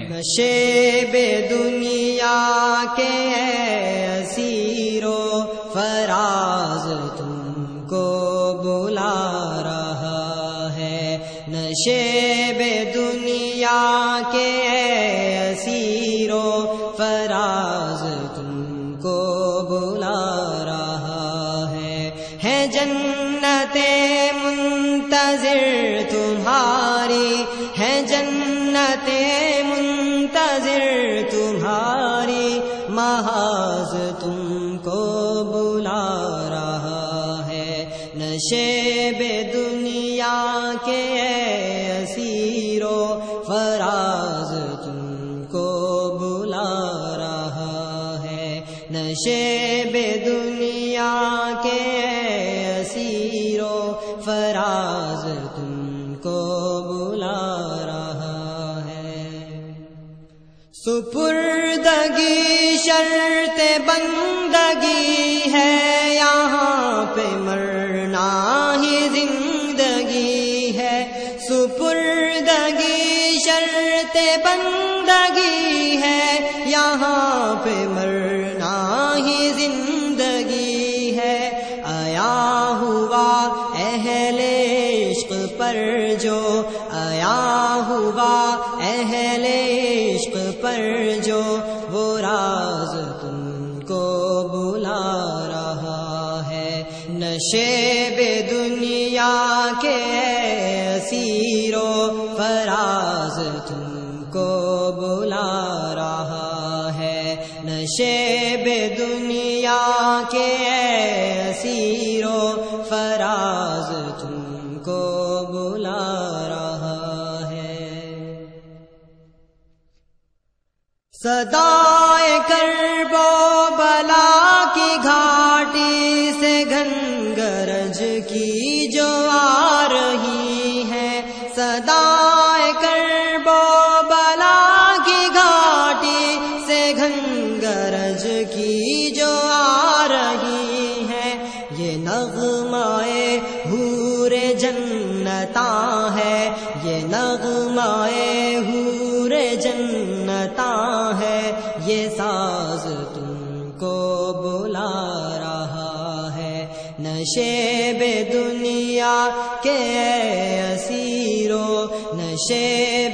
نشے بے دنیا کے اسیرو، فراز تم کو بلا رہا ہے۔ نشے بے دنیا کے اسیرو، فراز تم کو بلا رہا ہے۔ ہے جنت منتظر تمہاری، ہے جنت دنیا کے اسیرو فراز تم کو بلا رہا ہے۔ نشے بے دنیا کے اسیرو فراز تم کو بلا رہا ہے۔ سپردگی، شرط بندگی ہی زندگی ہے۔ آیا ہوا اہل عشق پر جو، آیا ہوا اہل عشق پر جو، وہ راز تم کو بلا رہا ہے۔ نشے بے دنیا کے اسیرو فراز تم کو بلا رہا ہے۔ نشے بے دنیا کے فراز تم کو بلا رہا ہے۔ سدائے کر بو بلا کی گھاٹی سے گنگرج کی جو آ رہی ہے سدائے جنتا ہے، یہ نغمائے حور جنتا ہے، یہ ساز تم کو بلا رہا ہے۔ نشے بے دنیا کے اسیرو نشے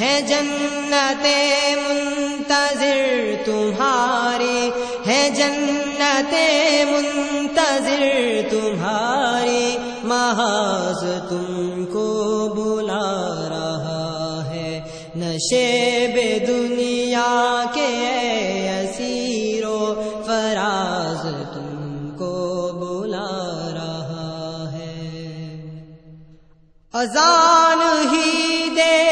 ہے جنت منتظر تمہاری ہے جنت منتظر تمہاری محاذ تم کو بلا رہا ہے۔ نشے بے دنیا کے اسیرو فراز تم کو بلا رہا ہے۔ اذان ہی دے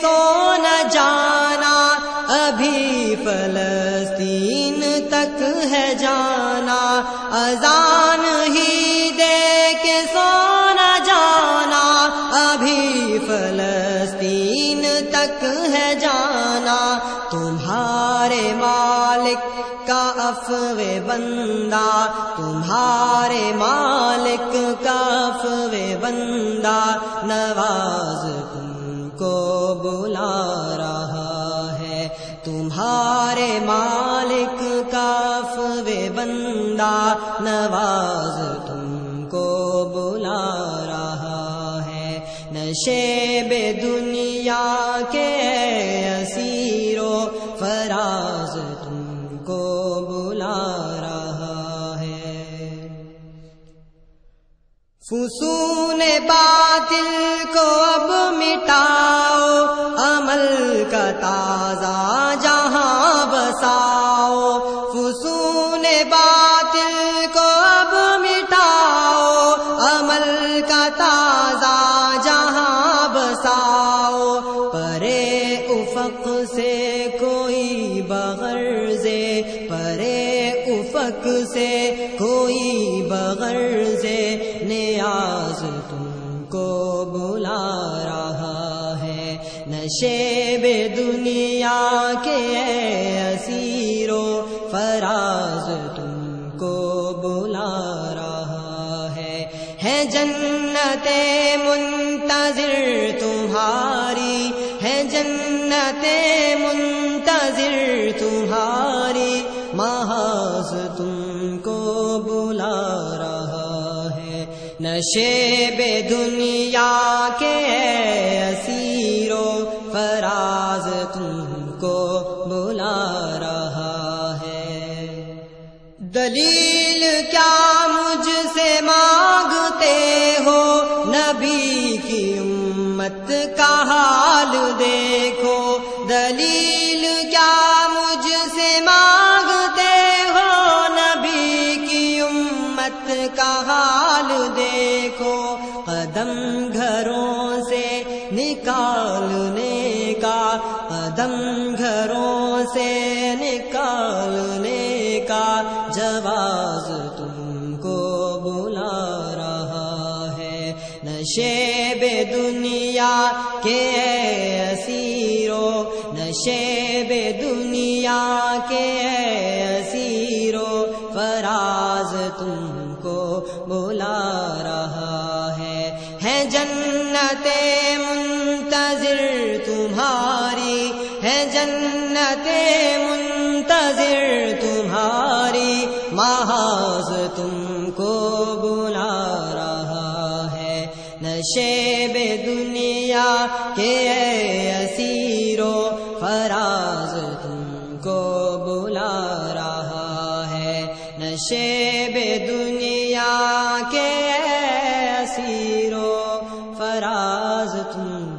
سو نہ جانا، ابھی فلسطین تک ہے جانا۔ اذان ہی دے کے سو نہ جانا، ابھی فلسطین تک ہے جانا۔ تمہارے مالک کا افو بندہ، تمہارے مالک کا افو بندہ۔ نواز مالک کا افو بندہ، نواز تم کو بلا رہا ہے۔ نشے بے دنیا کے اسیرو، فراز تم کو بلا رہا ہے۔ فسون باطل کو اب مٹاؤ، عمل کا تازہ جہاں بساؤ، فسون باطل کو اب مٹاؤ، عمل کا تازہ جہاں بساؤ۔ پرے افق سے کوئی بغرضے، پرے افق سے کوئی بغرضے، نیاز تم کو بلا رہا ہے۔ نشے بے دنیا کے جنت منتظر تمہاری ہے جنت منتظر تمہاری محاذ تم کو بلا رہا ہے نشے بے دنیا کے اسیرو فراز تم کو بلا رہا ہے دلیل کیا کا حال دیکھو، قدم گھروں سے نکالنے کا، قدم گھروں سے نکالنے کا جواز تم کو بلا رہا ہے۔ نشے بے دنیا کے اسیرو نشے بے دنیا کے اسیرو فراز تم جنت منتظر تمہاری، محاذ تم کو بلا رہا ہے۔ نشیب دنیا کے اسیرو فراز تم کو بلا رہا ہے۔ نشیب دنیا کے اسیرو فراز تم